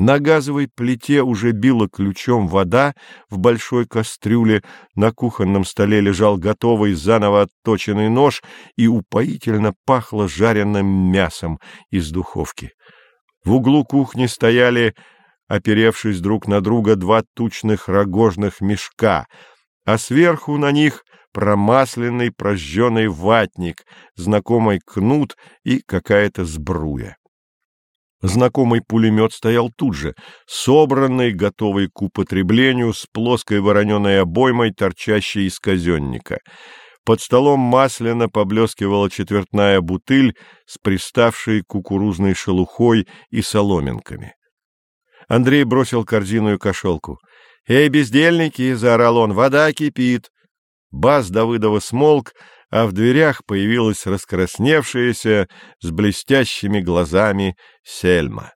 На газовой плите уже била ключом вода в большой кастрюле, на кухонном столе лежал готовый заново отточенный нож и упоительно пахло жареным мясом из духовки. В углу кухни стояли, оперевшись друг на друга, два тучных рогожных мешка, а сверху на них промасленный прожженный ватник, знакомый кнут и какая-то сбруя. Знакомый пулемет стоял тут же, собранный, готовый к употреблению, с плоской вороненой обоймой, торчащей из казенника. Под столом масляно поблескивала четвертная бутыль с приставшей кукурузной шелухой и соломинками. Андрей бросил корзину и кошелку. — Эй, бездельники! — заорал он. — Вода кипит! Бас Давыдова смолк, а в дверях появилась раскрасневшаяся с блестящими глазами Сельма.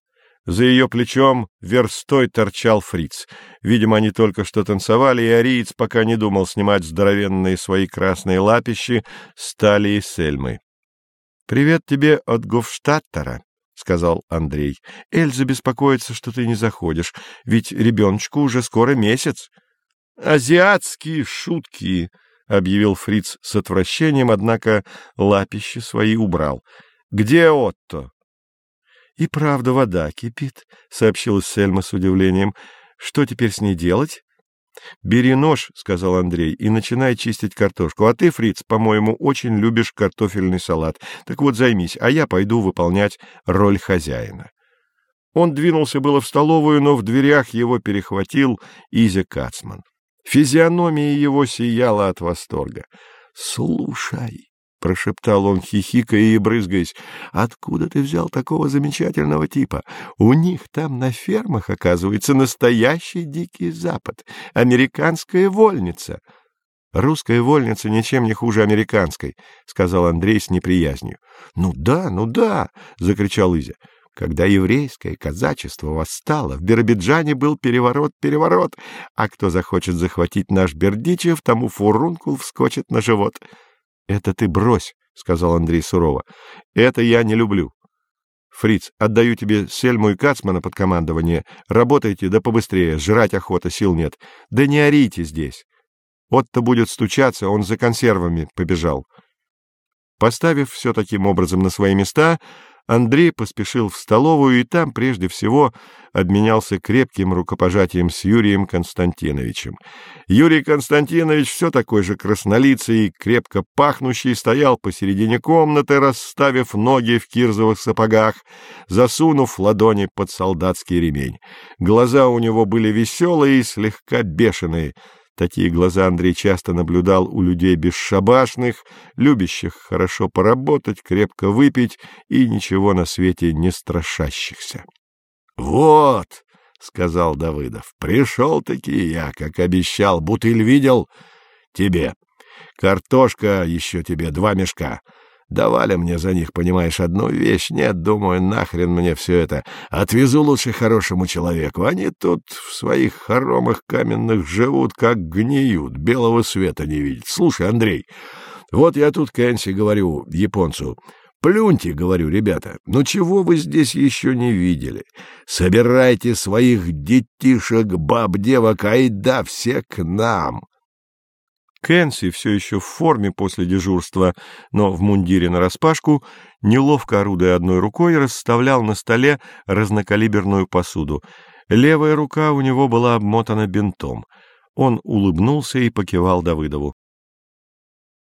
За ее плечом верстой торчал фриц. Видимо, они только что танцевали, и ариец пока не думал снимать здоровенные свои красные лапищи с талии Сельмы. — Привет тебе от Гофштаттера, — сказал Андрей. — Эльза беспокоится, что ты не заходишь, ведь ребеночку уже скоро месяц. — Азиатские шутки! — объявил фриц с отвращением, однако лапищи свои убрал. — Где Отто? — И правда вода кипит, — сообщила Сельма с удивлением. — Что теперь с ней делать? — Бери нож, — сказал Андрей, — и начинай чистить картошку. А ты, фриц, по-моему, очень любишь картофельный салат. Так вот займись, а я пойду выполнять роль хозяина. Он двинулся было в столовую, но в дверях его перехватил Изя Кацман. Физиономия его сияла от восторга. — Слушай, — прошептал он, хихикая и брызгаясь, — откуда ты взял такого замечательного типа? У них там на фермах, оказывается, настоящий дикий запад, американская вольница. — Русская вольница ничем не хуже американской, — сказал Андрей с неприязнью. — Ну да, ну да, — закричал Изя. Когда еврейское казачество восстало, в Биробиджане был переворот-переворот, а кто захочет захватить наш Бердичев, тому фурункул вскочит на живот. — Это ты брось, — сказал Андрей сурово. — Это я не люблю. Фриц, отдаю тебе Сельму и Кацмана под командование. Работайте, да побыстрее, жрать охота, сил нет. Да не орите здесь. Отто будет стучаться, он за консервами побежал. Поставив все таким образом на свои места, Андрей поспешил в столовую и там прежде всего обменялся крепким рукопожатием с Юрием Константиновичем. Юрий Константинович, все такой же краснолицый и крепко пахнущий, стоял посередине комнаты, расставив ноги в кирзовых сапогах, засунув ладони под солдатский ремень. Глаза у него были веселые и слегка бешеные — Такие глаза Андрей часто наблюдал у людей бесшабашных, любящих хорошо поработать, крепко выпить и ничего на свете не страшащихся. — Вот, — сказал Давыдов, — пришел-таки я, как обещал, бутыль видел тебе. Картошка еще тебе два мешка. Давали мне за них, понимаешь, одну вещь. Нет, думаю, нахрен мне все это. Отвезу лучше хорошему человеку. Они тут в своих хоромах каменных живут, как гниют, белого света не видят. Слушай, Андрей, вот я тут Кэнси говорю японцу. Плюньте, говорю, ребята, ну чего вы здесь еще не видели? Собирайте своих детишек, баб, девок, айда все к нам. Кэнси, все еще в форме после дежурства, но в мундире нараспашку, неловко орудуя одной рукой, расставлял на столе разнокалиберную посуду. Левая рука у него была обмотана бинтом. Он улыбнулся и покивал Давыдову.